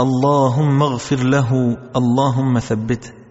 اللهم اغفر له اللهم ثبته.